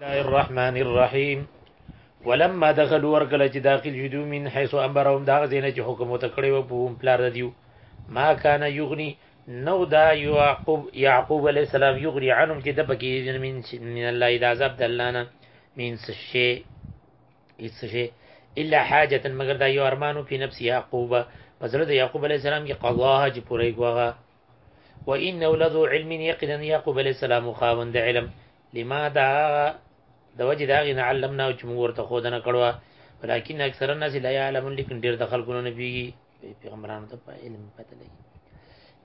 الله الرحمن الرحیم ولما دخلوا ورکل چې داخل شدو من حيث امرهم دا غزینه چې حکم وتکړي و په پلار دیو ما کان یغنی نو دا یعقوب یعقوب علی السلام یغنی عنهم چې د پکې من من الله اذا عذاب دلانا من شی اس شی الا حاجه مگر دا یو ارمانو په نفس یعقوب پزړه د یعقوب علی السلام کې قضاها چې پوره کوغه وانه لذو علم یقینا یعقوب علی السلام خاوند علم لما دا د وجه دا غي نه علمنا چې موږ ورته خو دنه کړو ولکن اکثر الناس لا يعلم لیکن ډیر د خلکو نه پیږي پیغمبرانو ته علم پته لګي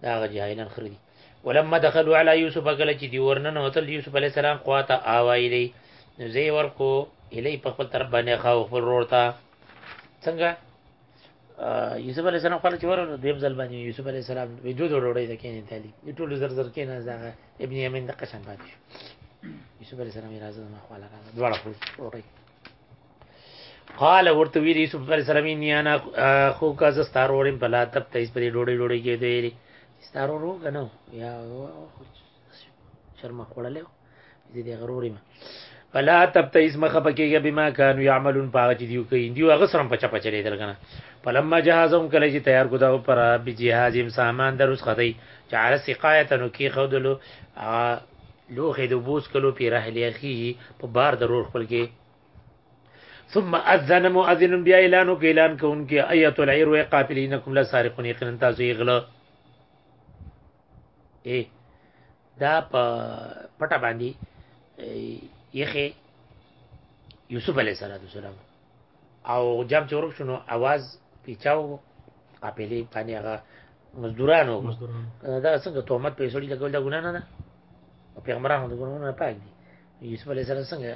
دا غ جاهلان خردي ولما دخلوا على يوسف قال چې دی ورننه وتل یوسف علی السلام خواته آوای دی نو زی ورکو الی په خپل طرف باندې خاو خپل ورته څنګه یوسف علی السلام خپل چور نو دیم ځل باندې یوسف علی السلام وی دوه ډوړې د کینې تالی یو ټول زر زر کینې زغه ابن یمین د قشن باندې شو یوسف علی السلام راځه ما خپل راځه دواړه خپل ډوړې قال ورته وی یوسف علی السلام نه انا خو کا زستار ورم بلا تب ته اس پرې ډوړې ډوړې کې دی ستارو رو کنه یا شرم خړلې دې دې غروري ما فلا تبتئس مخه پکېږي بما كانوا يعملون پاغه چې دیو کوي دیو هغه سره پچا پچا لیدل کنه فلما جهازهم کله چې تیار کو دا پر به جهازم سامان دروس خدای چې علی سقایت نو کې خودلو لوخې د بوس کلو پی رحل اخی په بار ضرور خپل کې ثم اذن مؤذن بیا اعلان وک اعلان کوونکې ایت العیر و قافلینکم لسارقون یقینا تاسو یې غله اے دا په پټه باندې یخه یوسف علیه السلام او جام چورک شنو आवाज پیچاو اپلې باندې هغه مزدورانو دا څنګه تهمت په سړي لګول دا ګناه نه ده او پیغمبرانو د ګناه نه پاک دي یوسف علیه السلام څنګه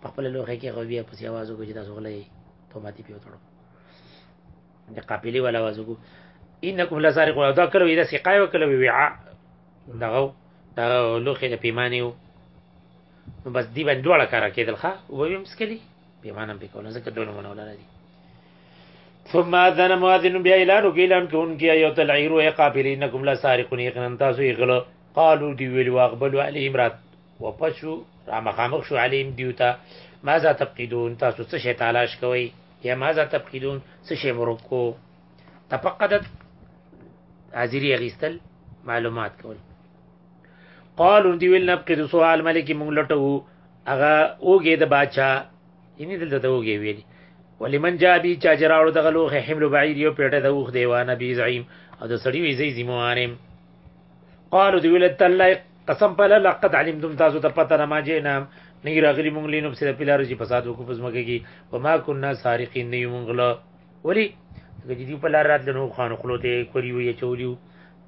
په خپل لوخه کې غوي په سیاوازو کې دا سغلې تهمت پیوتړو د قافلې ولا وازګو انکم لزارقون دا کلو دا سقای وکلو وعاء دغه دغه لوخه د پیمانه وو نو بس دی باندې ډوړه کار کېدل ښا و به مسکلی پیمانه به کوله ځکه دوه مونږ ولا دي ثم اذن مؤذن بیا اعلان وکړ اعلان کوونکی یو تل ایرو قافلې انکم لسارقون یقینا تاسو یې غلو قالو دی ویل واقبلوا علی امرات وپسو را مخامخ شو علیم دیوتا ماذا تفقدون تاسو څه شی تلاش کوئ یا ماذا تفقدون څه شی ورک کو تفقدت حاضری اغیستل معلومات کول قالو دی ویل نفقد سوال ملک مونږ لټو هغه اوګه د باچا یعنی دلته د اوګه ویلی ولمن جا بی چا جراړو دغه لوخه حمل بعیر یو پیټه د اوخ دیوانه بی زعیم او د سړی وی زی زموارم قالو دی ویل تلای قسم په الله لقد علمتم تاسو ته پته نه ما جینا نه راغلی مونږ لینو په سره پیلار چې فساد وکړو پس مګه کی و ما كنا سارقین نه مونږ له ولی چې دی په لار راتلنو خان خلو ته کوریو یا چولیو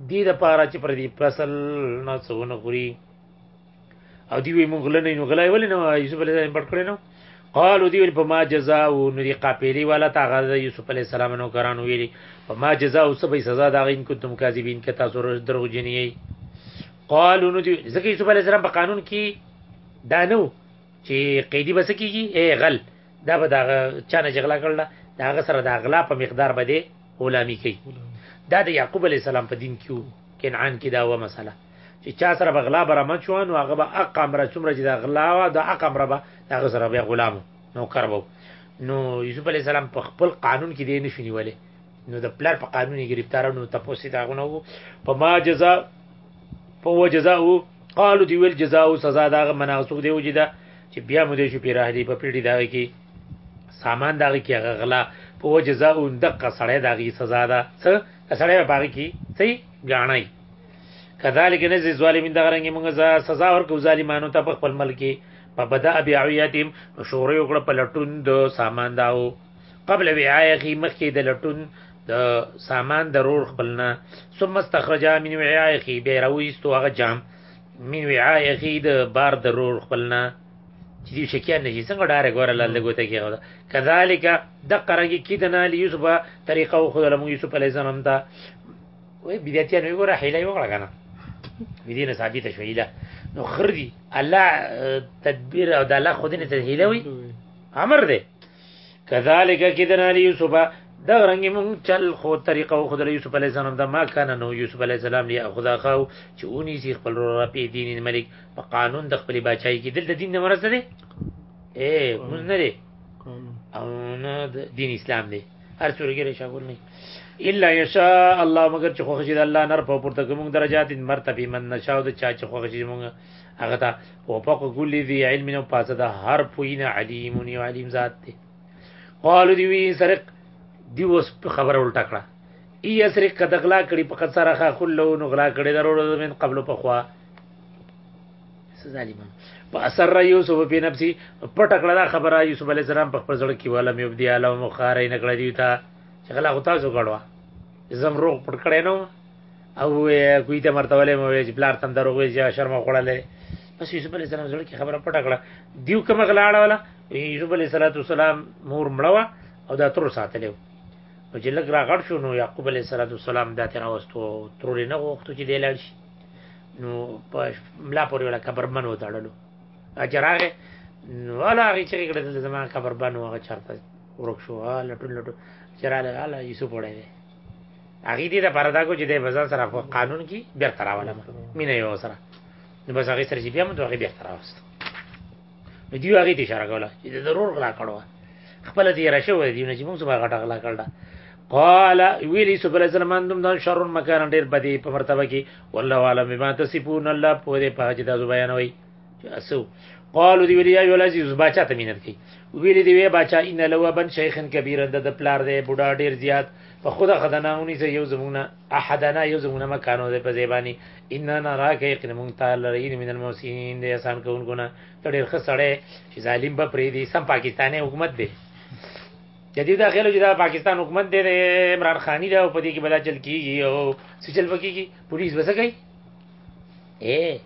دی د پاره چې پر دې فصل نه څونه خوري او دی وی مونږ غلنه نو غلای ولې نو یوسف علی السلام پټ کړی نو قالو دی ویل په ما جزاء او نو دی قاپیلی والا تا غزا یوسف علی السلام نو کرانو ویلی په ما جزاء او سبې سزا دا غین کنتم کاذبین که تاسو درو جنی قالو نو دی ځکه یوسف علی السلام په قانون کې دا نو چې قیدی بس کیږي اے غل دا به دا چانه جګړه کړل دا غ سره دا غلا په مقدار بده غلامی کوي دا د یعقوب علی السلام په دین کې کنعان کې دا و مسله چې چا سره به غلا برامن شو نو هغه به اق امر څومره چې دا غلا وا دا اق امر به هغه سره به غلام نو کربو نو یوسف علی السلام په خپل قانون کې دی نشو نیولې نو د پلار په قانوني گرفتارانو تپوسی دا غنو په ما جزاء په و جزاء قالو دی ویل جزاء او سزا دا مناسوب دی وجدا چې بیا مو دې شو پیره دی په پیډي دا کې سامان دا کې هغه غلا په و جزاء دقه سړی دا غي سزا ده څه سړی باغ کې صحیح غاڼای کذالک نزی ظالمین دغه رنګ موږ سزا ورکو ظالمانو ته په خپل ملک په بدا بیاویاتیم شورې وکړه په لټون د سامان داو قبل وعایه کی مخکې د لټون د سامان ضرور خپلنا ثم استخرج من وعایه کی به راويستو هغه جام من وعایه کی د بار ضرور خپلنا چې دې شکیان نشي څنګه ډاره ګوره لاله ګوته کې غوډه کذالک د قرګي کې د نال یوسف طریقه خو د یوسف علی السلام ته وای بدعتیان وی ګوره حیله وکړه کنه بدینه ثابت شو حیله نو خردي الله تدبیر او د الله خودنه ته حیله وی امر دی کذالک کدنا یوسف دا رنګ مون چل خو طریقه خو د یوسف علی السلام د ما کان نو یوسف علی السلام لري خدا خو چې اونی سي خپل رو را پی دین ملک په قانون د خپل بچای کې دل د دین نه مرسته دي اے مونږ نه او نه د دین اسلام دی هر څور کې شامل نه الا یشاء الله مگر چې خوښ دي الله نر په پورته کوم درجات مرتبه من نشاو د چا چې خوښ دي مونږ هغه ته او فوق کل ذی علم نو پاسه د هر پوینه علیم نی علیم ذات دی قالو دی وی سرق دی وس خبر الټا کړه ای سرق کدغلا کړي په قصره خلو نو غلا کړي ضرور من قبل په خوا ظالمون په اثر را یوسف په نفسي پټ کړه دا خبره یوسف علی السلام په خپل ځړ کې ولا مې وبدي عالم مخارې نه کړی دی تا چې غلا غو تاسو کړو زم روغ پټ کړی نو او کوی ته مرته ولې مو چې بلار تم درو وې چې شرم وکړلې بس یوسف علی السلام ځړ کې خبره پټ کړه دیو کوم غلا اړه یوسف علی السلام مور مړوا او دا تر ساتلو نو چې لګ را غړ شو نو یعقوب علیه السلام دا تر اوستو تروري نه غوښتو چې دی لاړ شي نو په ملا پورې ولا کبرمن وتاړلو اجراغه ولا غي چې کړه د زما کبرمن وغه چرته ورک شو لټون لټون چراله الله یوسف وړه دی هغه دې د پردا کو چې د بازار سره په قانون کې بیرته راواله مینه یو سره نو بس هغه سره چې بیا موږ هغه بیرته راوست نو دی هغه ته اشاره کوله چې د ضرور غلا کړو خپل دې راشه وې دی نه چې موږ سبا غټه غلا کړل قال ویل یوسف علی السلام اندم دان شر مکان ډیر بدی په مرتبه کې والله عالم بما تصفون الله په دې په حاجت از بیانوي اسو قالو دی ویلی ایو العزیز باچا ته مینت کی ویل دی وی باچا ان لو بن شیخن کبیر د پلار دی بوډا ډیر زیات په خدا خدانه اونې یو زمونه احدنا یو زمونه مکانو د په زیبانی ان نه راکه یقین مونږ ته لرین من المحسنین د احسان کوونکو نه ته ډیر ښه سړی چې ظالم به پرې دی سم پاکستاني حکومت دی جدي دا خلک چې دا پاکستان حکومت دی د عمران خانی دا په دې کې بلا چل کیږي او څه چل پکېږي پولیس وسه کوي اے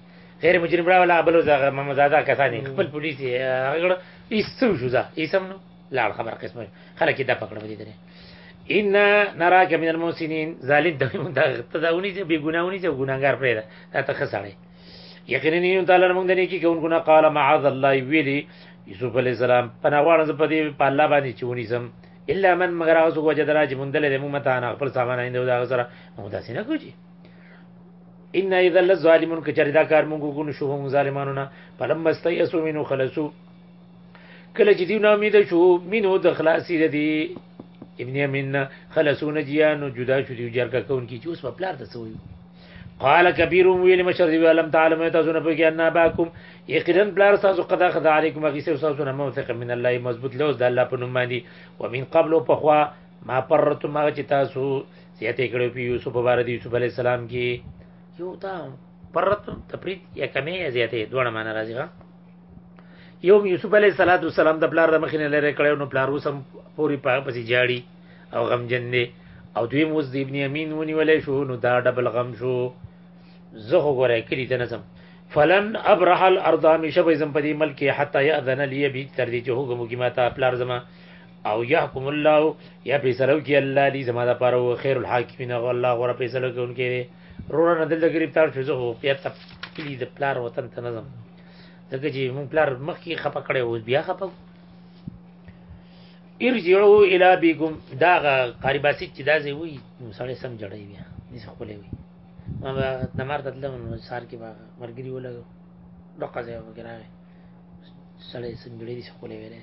غیر مجرم راولا بلو زغه محمد زاده کسانی خپل پولیس یې هغه هیڅ شو ځا هیڅ هم نو لا خبر قسم خلک دې پکړه ودی درې ان نراک من المحسنین ظالم ته مونږ دا تداونی چې بی ګناونی چې ګناګار پرې ده دا ته خسړې یقینا نیو تعالی مونږ دني کې کوم ګنا قال معاذ الله ویلی یوسف علی السلام پناوړ ز په دې په الله باندې چونی سم الا من مگر اوس وجه دراج مونږ دلې مونږ متا نه خپل سامان اینده دا سره مونږ داسې نه کوجی ان اذا للظالمون کچری دا کار مونږ کو نشو مونږ ظالمانو نه فلم مستیسو منو خلصو کله چې دیو نامید شو مینو د خلاصي ردی ابن امین خلصون جیان جدا شو دیو جرګه کون کی چې اوس په پلار ته سوی قال کبیر ویل مشر دی علم تعلم تاسو نه پوهیږئ ان باکم یقینا بلار تاسو قد اخذ علیکم غیسه تاسو نه موثق من الله مضبوط لوز د الله په نوم باندې ومن قبل او پخوا ما پرتم هغه چې تاسو زیاتې کړو په یوسف باندې د یوسف علی السلام کې یو تا پرتم تفرید یا کمی یا زیاتې دوه معنا راځي یوم یوسف علیه السلام د پلار د مخې نه لرې کړی نو پلار اوس هم پورې په هغه پسې جاړي او غمجن دی او دوی موس د ابن امین ونیولی شو نو دا ډبل غم شو زه خو ګوره کلی ته نه ځم فلن ابرح الارض همیشه به زم په دې ملک حتی یاذن لی بی تر دې چې حکم وکړي ما ته پلار زما او يحكم الله یا فیصلو کې الله دې زما د پاره او خیر الحاکمین او الله غره فیصلو کې انکه رونه دلته گرفتار شو زه خو بیا تپ کلی د پلار وطن ته نه ځم دغه چې مونږ پلار مخ کې خپه کړي او بیا خپه ارجعوا الى بكم دا قاری باسط چې دا زی وی سړی سم جړی بیا دې خپلې وی ما به نمر تدلم نو سار کې با مرګري ولګو دغه ځای وګرای سړی سم جړی دې خپلې ویلې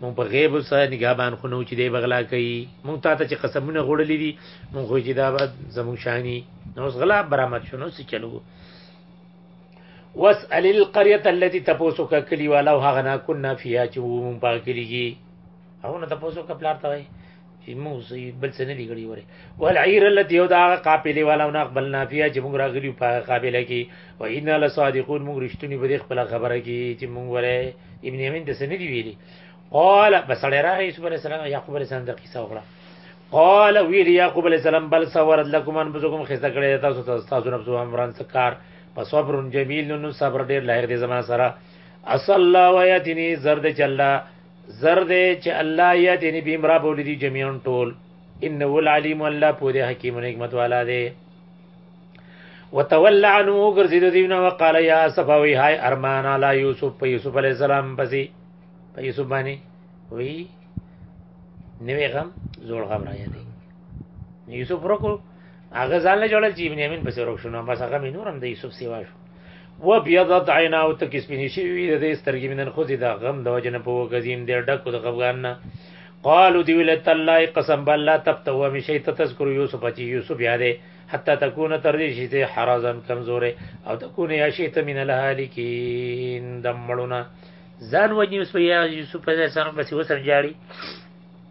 مونږ په غیب سره نگهبان خو نو چې دی بغلا کوي مونږ تا ته چې قسمونه غوړلې دي مونږ خو چې دا به زمون شانی نو غلا برامت شنو څه چلو واسال القريه التي تبوسو کلی والا هغه نا كنا فيها چې مونږ پاکليږي او نه تبوسو کپلار ته وای ایمو زی بل څه نه دی غړي وره ول عیر التي یو دا قافله والا نه خپل نافیه چې موږ راغلی په قافله کې و ان له صادقون موږ رښتونی په خپل خبره کې چې موږ وره ابن یمین د سن دی ویلي قال بس له راغی یوسف علی السلام یعقوب علی السلام د قصه وکړه قال ویل یعقوب علی السلام بل سوارت لكم ان بزکم خسته کړی تاسو تاسو نفس عمران سکار فصبر جمیل نو صبر ډیر لایق دی زما سره اصل الله ویاتنی زرد چلا زر دې چې الله یا دې نبی مرا بولی دی جميعا ټول انه العلیم الله پوره حکیم حکمت والا دی وتولى عنه غرزید دیونه وقال یا صفوی هاي ارمان علی یوسف په یوسف علی السلام پسې په یوسف باندې وی نوې غم زوړ غم را یادې یوسف ورکو هغه ځان له جوړل چې ابن یمین پسې روښ شنو بس هغه مې نورم د یوسف سیوا شو و بیا د عینا او تک سپینې شي وی د سترګې مندن خو دې د غم د وجنه په وګزیم دې ډکو د غفغان نه قالو دی ویل تعالی قسم بالله تبتو می شی تذکر یوسف چې یوسف یاده حتا تکونه تر دې شي ته حرزن کمزوره او تکونه یا شی ته من الهالکین دمړونه ځان وجنی یوسف یا یوسف په ځان پسې وسر جاړي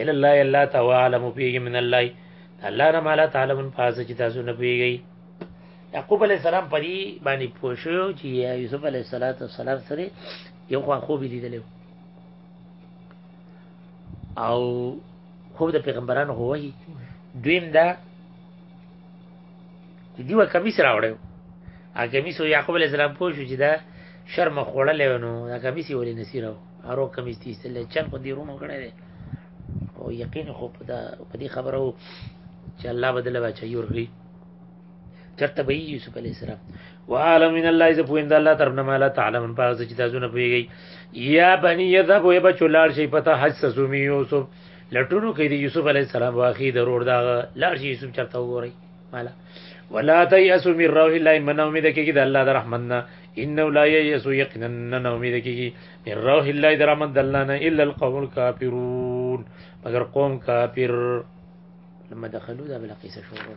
الا الله الا تو عالم پیږي من الله الله نه مالا تعلم پاس چې تاسو نه پیږي یعقوب علی السلام پری باندې پوښیو چې یوسف علی السلام سره یو خو خوب لیدل او خوب د پیغمبرانو هو وی دویم دا چې دیو کمیس راوړیو هغه کمیس یعقوب علی السلام پوښیو چې دا شرم خوړلې نو هغه کمیس ولې نسیرو ارو کم استیستل چل خو دی رونو کړی دی او یقین خو په دا په دې خبرو چې الله بدل بچا یورغي چرته به یوسف علی السلام وعلم من الله اذا پوین د الله طرف نه مالا تعلمون په ځکه چې تاسو نه پویږئ یا بنی یذهب و بچو لاړ شي پتا حج سومی یوسف لټونو کې دی یوسف علی السلام واخی ضرور دا لاړ شي یوسف چرته وګورئ مالا ولا تیاسو من روح الله من امید کې د الله د رحمت نه انه لا ییس یقینا نه امید کیږي من روح الله در رحمت الله نه الا القوم الكافرون مگر قوم کافر لما دخلوا ذا بلا قيس شورون